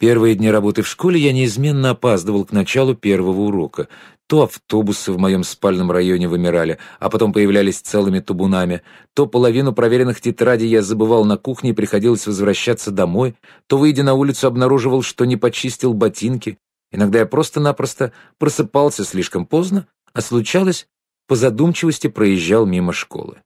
Первые дни работы в школе я неизменно опаздывал к началу первого урока. То автобусы в моем спальном районе вымирали, а потом появлялись целыми табунами, то половину проверенных тетрадей я забывал на кухне и приходилось возвращаться домой, то, выйдя на улицу, обнаруживал, что не почистил ботинки. Иногда я просто-напросто просыпался слишком поздно, а случалось, по задумчивости проезжал мимо школы.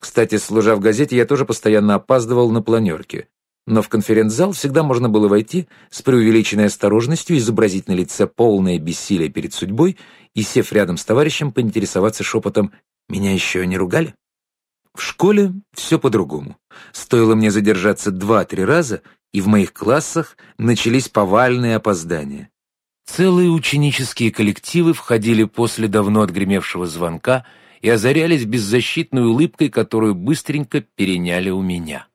Кстати, служа в газете, я тоже постоянно опаздывал на планерке. Но в конференц-зал всегда можно было войти с преувеличенной осторожностью, изобразить на лице полное бессилие перед судьбой и, сев рядом с товарищем, поинтересоваться шепотом «Меня еще не ругали?». В школе все по-другому. Стоило мне задержаться два-три раза, и в моих классах начались повальные опоздания. Целые ученические коллективы входили после давно отгремевшего звонка и озарялись беззащитной улыбкой, которую быстренько переняли у меня.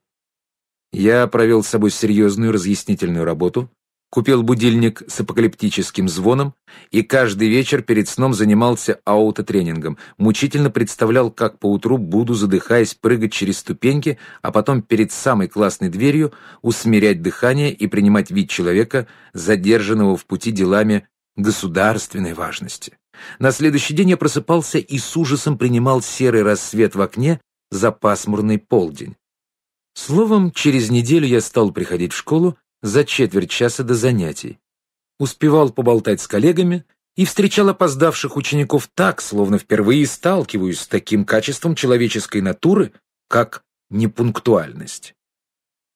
Я провел с собой серьезную разъяснительную работу, купил будильник с апокалиптическим звоном и каждый вечер перед сном занимался аутотренингом, мучительно представлял, как поутру буду, задыхаясь, прыгать через ступеньки, а потом перед самой классной дверью усмирять дыхание и принимать вид человека, задержанного в пути делами государственной важности. На следующий день я просыпался и с ужасом принимал серый рассвет в окне за пасмурный полдень. Словом, через неделю я стал приходить в школу за четверть часа до занятий. Успевал поболтать с коллегами и встречал опоздавших учеников так, словно впервые сталкиваюсь с таким качеством человеческой натуры, как непунктуальность.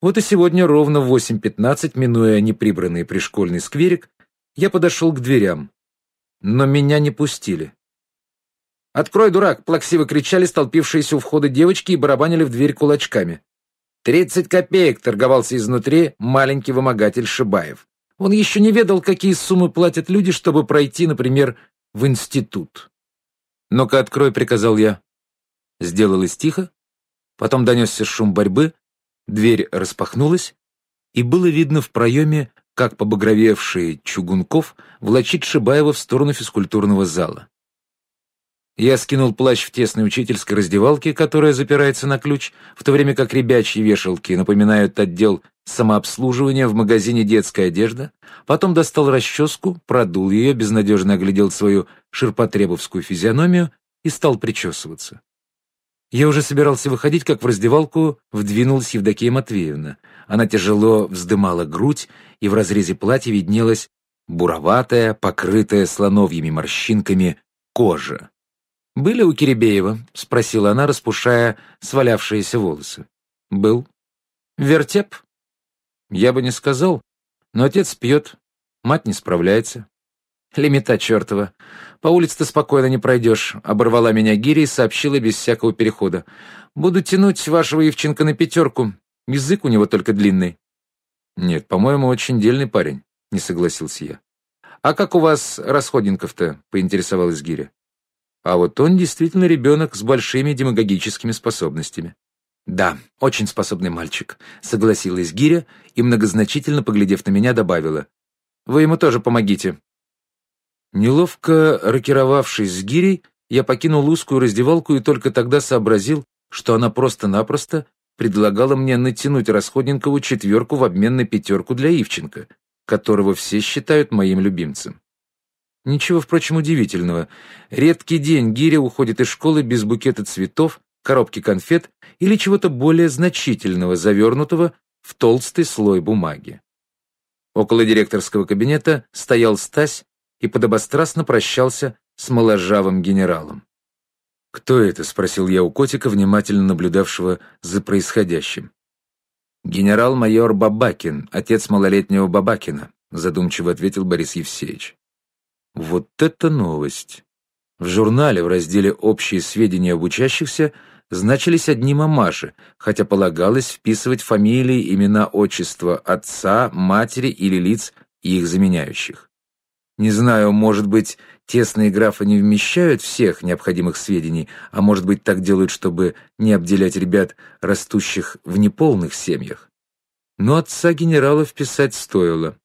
Вот и сегодня ровно в 8.15, минуя неприбранный пришкольный скверик, я подошел к дверям. Но меня не пустили. «Открой, дурак!» — плаксиво кричали столпившиеся у входа девочки и барабанили в дверь кулачками. «Тридцать копеек!» — торговался изнутри маленький вымогатель Шибаев. Он еще не ведал, какие суммы платят люди, чтобы пройти, например, в институт. «Ну-ка, открой», — приказал я. Сделалось тихо, потом донесся шум борьбы, дверь распахнулась, и было видно в проеме, как побагровевший Чугунков влачит Шибаева в сторону физкультурного зала. Я скинул плащ в тесной учительской раздевалке, которая запирается на ключ, в то время как ребячьи вешалки напоминают отдел самообслуживания в магазине «Детская одежда», потом достал расческу, продул ее, безнадежно оглядел свою ширпотребовскую физиономию и стал причесываться. Я уже собирался выходить, как в раздевалку вдвинулась Евдокия Матвеевна. Она тяжело вздымала грудь, и в разрезе платья виднелась буроватая, покрытая слоновьими морщинками кожа. «Были у Киребеева?» — спросила она, распушая свалявшиеся волосы. «Был». «Вертеп?» «Я бы не сказал, но отец пьет, мать не справляется». «Лимита чертова. По улице-то спокойно не пройдешь», — оборвала меня Гири и сообщила без всякого перехода. «Буду тянуть вашего Ивченко на пятерку. Язык у него только длинный». «Нет, по-моему, очень дельный парень», — не согласился я. «А как у вас Расходников-то?» — поинтересовалась Гиря. А вот он действительно ребенок с большими демагогическими способностями. «Да, очень способный мальчик», — согласилась Гиря и, многозначительно поглядев на меня, добавила. «Вы ему тоже помогите». Неловко рокировавшись с Гирей, я покинул узкую раздевалку и только тогда сообразил, что она просто-напросто предлагала мне натянуть Расходникову четверку в обмен на пятерку для Ивченко, которого все считают моим любимцем. Ничего, впрочем, удивительного. Редкий день Гиря уходит из школы без букета цветов, коробки конфет или чего-то более значительного, завернутого в толстый слой бумаги. Около директорского кабинета стоял Стась и подобострастно прощался с моложавым генералом. «Кто это?» — спросил я у котика, внимательно наблюдавшего за происходящим. «Генерал-майор Бабакин, отец малолетнего Бабакина», — задумчиво ответил Борис Евсеевич. Вот это новость! В журнале в разделе «Общие сведения об учащихся» значились одни мамаши, хотя полагалось вписывать фамилии, имена, отчества отца, матери или лиц, их заменяющих. Не знаю, может быть, тесные графы не вмещают всех необходимых сведений, а может быть, так делают, чтобы не обделять ребят, растущих в неполных семьях. Но отца генерала вписать стоило.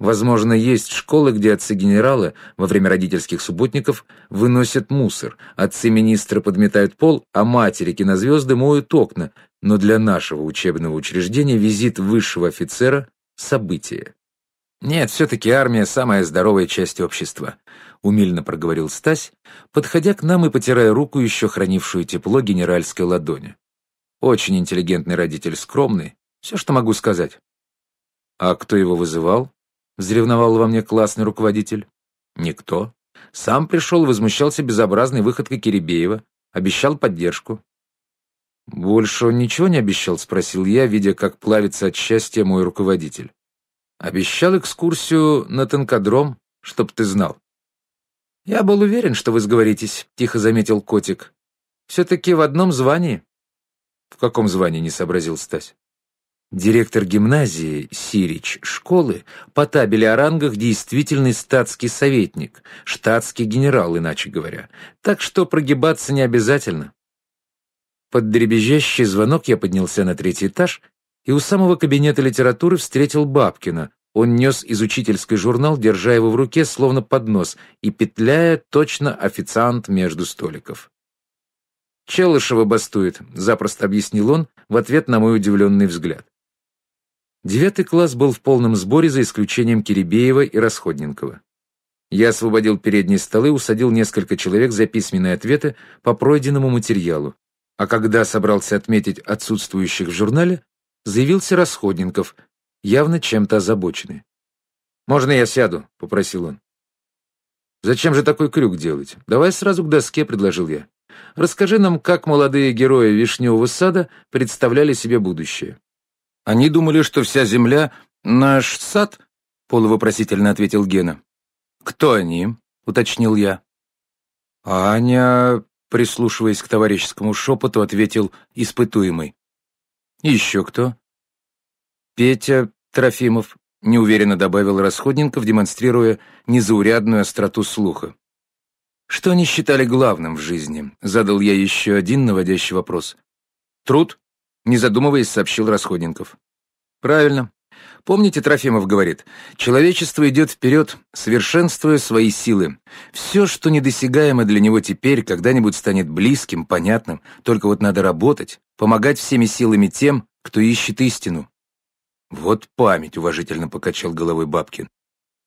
Возможно, есть школы, где отцы-генералы во время родительских субботников выносят мусор, отцы министра подметают пол, а матери кинозвезды моют окна, но для нашего учебного учреждения визит высшего офицера — событие. Нет, все-таки армия — самая здоровая часть общества, — умильно проговорил Стась, подходя к нам и потирая руку, еще хранившую тепло генеральской ладони. Очень интеллигентный родитель, скромный, все, что могу сказать. А кто его вызывал? Взревновал во мне классный руководитель. Никто. Сам пришел, возмущался безобразной выходкой Киребеева, обещал поддержку. «Больше он ничего не обещал?» — спросил я, видя, как плавится от счастья мой руководитель. «Обещал экскурсию на танкодром, чтоб ты знал». «Я был уверен, что вы сговоритесь», — тихо заметил котик. «Все-таки в одном звании». «В каком звании?» — не сообразил Стась. Директор гимназии Сирич школы по табели о рангах действительный статский советник, штатский генерал, иначе говоря. Так что прогибаться не обязательно. Под дребезжащий звонок я поднялся на третий этаж и у самого кабинета литературы встретил Бабкина. Он нес из учительской журнал, держа его в руке, словно поднос, и петляя точно официант между столиков. «Челышева бастует», — запросто объяснил он в ответ на мой удивленный взгляд. Девятый класс был в полном сборе, за исключением Киребеева и Расходненкова. Я освободил передние столы, усадил несколько человек за письменные ответы по пройденному материалу. А когда собрался отметить отсутствующих в журнале, заявился Расходненков, явно чем-то озабоченный. «Можно я сяду?» — попросил он. «Зачем же такой крюк делать? Давай сразу к доске», — предложил я. «Расскажи нам, как молодые герои Вишневого сада представляли себе будущее». Они думали, что вся земля — наш сад, — полувопросительно ответил Гена. «Кто они?» — уточнил я. «Аня...» — прислушиваясь к товарищескому шепоту, ответил испытуемый. «Еще кто?» «Петя Трофимов», — неуверенно добавил Расходненков, демонстрируя незаурядную остроту слуха. «Что они считали главным в жизни?» — задал я еще один наводящий вопрос. «Труд?» Не задумываясь, сообщил Расходников. Правильно. Помните, Трофимов говорит, человечество идет вперед, совершенствуя свои силы. Все, что недосягаемо для него теперь, когда-нибудь станет близким, понятным, только вот надо работать, помогать всеми силами тем, кто ищет истину. Вот память, уважительно покачал головой Бабкин.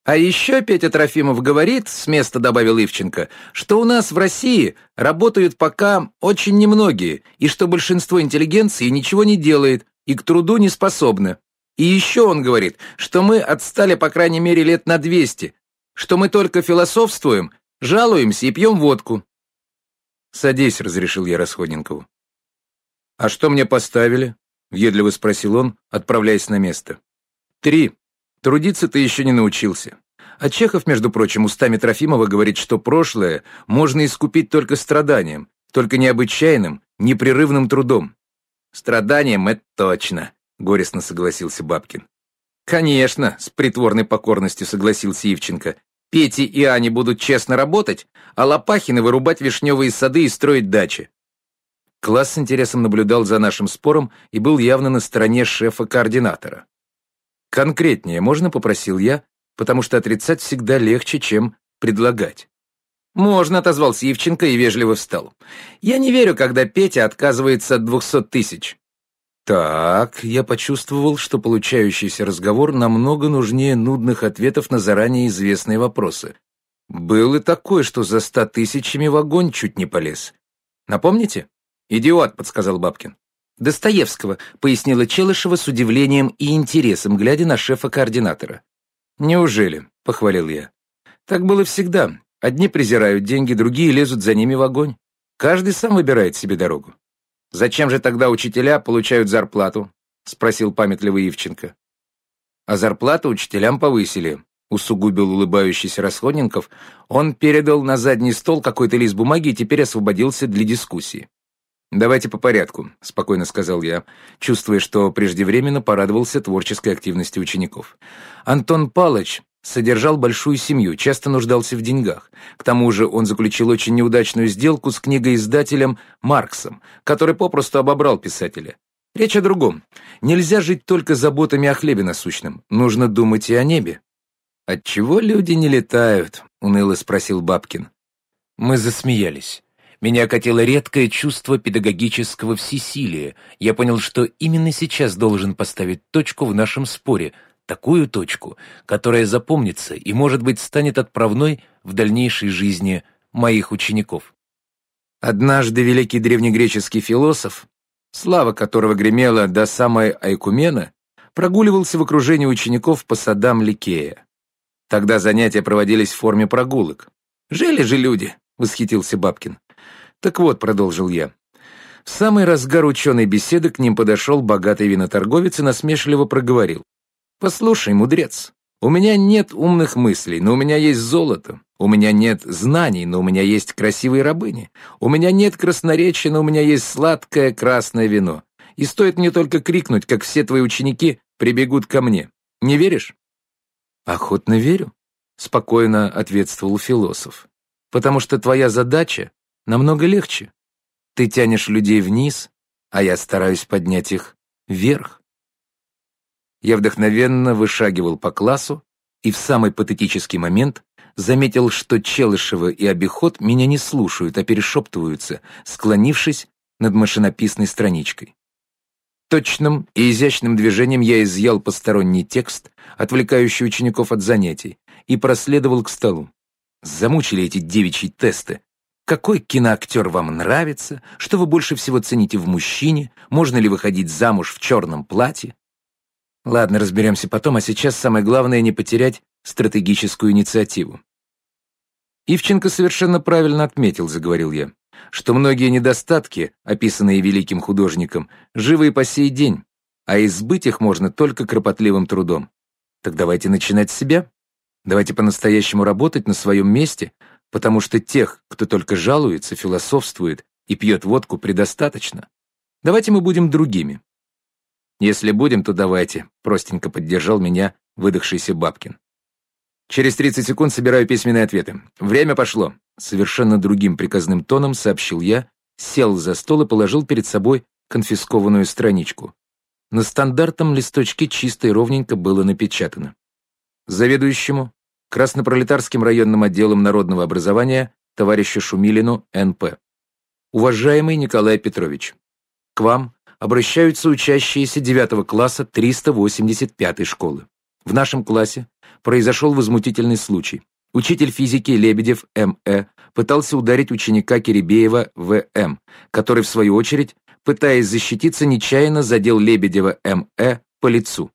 А еще Петя Трофимов говорит, с места добавил Ивченко, что у нас в России работают пока очень немногие, и что большинство интеллигенции ничего не делает и к труду не способны. И еще он говорит, что мы отстали по крайней мере лет на 200, что мы только философствуем, жалуемся и пьем водку. «Садись», — разрешил я Расходникову. «А что мне поставили?» — въедливо спросил он, отправляясь на место. «Три», Трудиться ты еще не научился. А Чехов, между прочим, устами Трофимова говорит, что прошлое можно искупить только страданием, только необычайным, непрерывным трудом. Страданием — это точно, — горестно согласился Бабкин. Конечно, с притворной покорностью согласился Ивченко. Пети и Ани будут честно работать, а Лопахины вырубать вишневые сады и строить дачи. Класс с интересом наблюдал за нашим спором и был явно на стороне шефа-координатора. «Конкретнее можно?» — попросил я, потому что отрицать всегда легче, чем предлагать. «Можно», — отозвался Евченко и вежливо встал. «Я не верю, когда Петя отказывается от двухсот тысяч». Так, я почувствовал, что получающийся разговор намного нужнее нудных ответов на заранее известные вопросы. Был и такой, что за ста тысячами в огонь чуть не полез. Напомните? «Идиот», — подсказал Бабкин. «Достоевского», — пояснила Челышева с удивлением и интересом, глядя на шефа-координатора. «Неужели?» — похвалил я. «Так было всегда. Одни презирают деньги, другие лезут за ними в огонь. Каждый сам выбирает себе дорогу». «Зачем же тогда учителя получают зарплату?» — спросил памятливый Ивченко. «А зарплату учителям повысили», — усугубил улыбающийся Расходненков. Он передал на задний стол какой-то лист бумаги и теперь освободился для дискуссии. «Давайте по порядку», — спокойно сказал я, чувствуя, что преждевременно порадовался творческой активности учеников. Антон Палыч содержал большую семью, часто нуждался в деньгах. К тому же он заключил очень неудачную сделку с книгоиздателем Марксом, который попросту обобрал писателя. Речь о другом. Нельзя жить только заботами о хлебе насущном. Нужно думать и о небе. «Отчего люди не летают?» — уныло спросил Бабкин. Мы засмеялись. Меня окатило редкое чувство педагогического всесилия. Я понял, что именно сейчас должен поставить точку в нашем споре, такую точку, которая запомнится и, может быть, станет отправной в дальнейшей жизни моих учеников. Однажды великий древнегреческий философ, слава которого гремела до самой Айкумена, прогуливался в окружении учеников по садам Ликея. Тогда занятия проводились в форме прогулок. «Жили же люди!» — восхитился Бабкин. «Так вот», — продолжил я, в самый разгар ученой беседы к ним подошел богатый виноторговец и насмешливо проговорил. «Послушай, мудрец, у меня нет умных мыслей, но у меня есть золото. У меня нет знаний, но у меня есть красивые рабыни. У меня нет красноречия, но у меня есть сладкое красное вино. И стоит мне только крикнуть, как все твои ученики прибегут ко мне. Не веришь?» «Охотно верю», — спокойно ответствовал философ. «Потому что твоя задача намного легче. Ты тянешь людей вниз, а я стараюсь поднять их вверх. Я вдохновенно вышагивал по классу и в самый патетический момент заметил, что Челышева и Обиход меня не слушают, а перешептываются, склонившись над машинописной страничкой. Точным и изящным движением я изъял посторонний текст, отвлекающий учеников от занятий, и проследовал к столу. Замучили эти девичьи тесты, какой киноактер вам нравится? Что вы больше всего цените в мужчине? Можно ли выходить замуж в черном платье? Ладно, разберемся потом, а сейчас самое главное не потерять стратегическую инициативу. Ивченко совершенно правильно отметил, заговорил я, что многие недостатки, описанные великим художником, живы и по сей день, а избыть их можно только кропотливым трудом. Так давайте начинать с себя. Давайте по-настоящему работать на своем месте, потому что тех, кто только жалуется, философствует и пьет водку, предостаточно. Давайте мы будем другими. Если будем, то давайте, простенько поддержал меня выдохшийся Бабкин. Через 30 секунд собираю письменные ответы. Время пошло. Совершенно другим приказным тоном сообщил я, сел за стол и положил перед собой конфискованную страничку. На стандартном листочке чисто и ровненько было напечатано. Заведующему Краснопролетарским районным отделом народного образования товарищу Шумилину Н.П. Уважаемый Николай Петрович, к вам обращаются учащиеся 9 класса 385 школы. В нашем классе произошел возмутительный случай. Учитель физики Лебедев М.Э. пытался ударить ученика Киребеева В.М., который, в свою очередь, пытаясь защититься, нечаянно задел Лебедева М.Э. по лицу.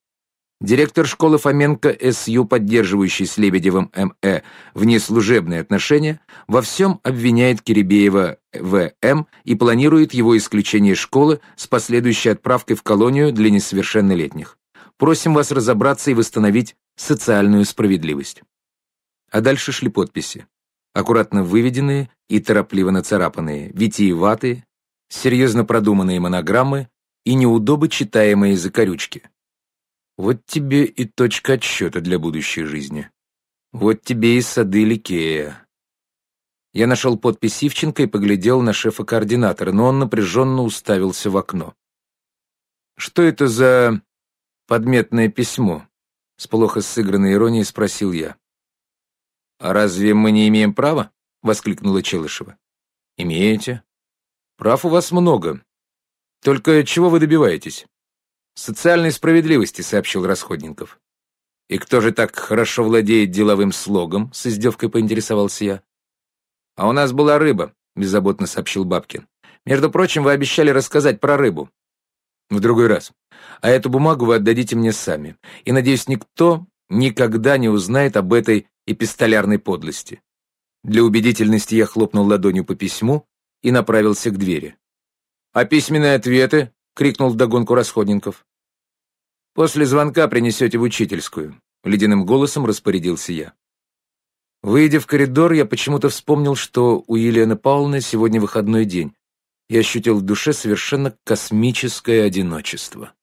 Директор школы Фоменко СЮ, поддерживающий с Лебедевым МЭ внеслужебные отношения, во всем обвиняет Киребеева ВМ и планирует его исключение из школы с последующей отправкой в колонию для несовершеннолетних. Просим вас разобраться и восстановить социальную справедливость. А дальше шли подписи. Аккуратно выведенные и торопливо нацарапанные, витиеватые, серьезно продуманные монограммы и неудобо читаемые закорючки. Вот тебе и точка отсчета для будущей жизни. Вот тебе и сады Ликея. Я нашел подпись Ивченко и поглядел на шефа-координатора, но он напряженно уставился в окно. «Что это за подметное письмо?» С плохо сыгранной иронией спросил я. «А разве мы не имеем права?» — воскликнула Челышева. «Имеете. Прав у вас много. Только чего вы добиваетесь?» «Социальной справедливости», — сообщил Расходников. «И кто же так хорошо владеет деловым слогом?» — с издевкой поинтересовался я. «А у нас была рыба», — беззаботно сообщил Бабкин. «Между прочим, вы обещали рассказать про рыбу». «В другой раз. А эту бумагу вы отдадите мне сами. И, надеюсь, никто никогда не узнает об этой эпистолярной подлости». Для убедительности я хлопнул ладонью по письму и направился к двери. «А письменные ответы?» — крикнул вдогонку Расходников. «После звонка принесете в учительскую», — ледяным голосом распорядился я. Выйдя в коридор, я почему-то вспомнил, что у Елены Павловны сегодня выходной день. Я ощутил в душе совершенно космическое одиночество.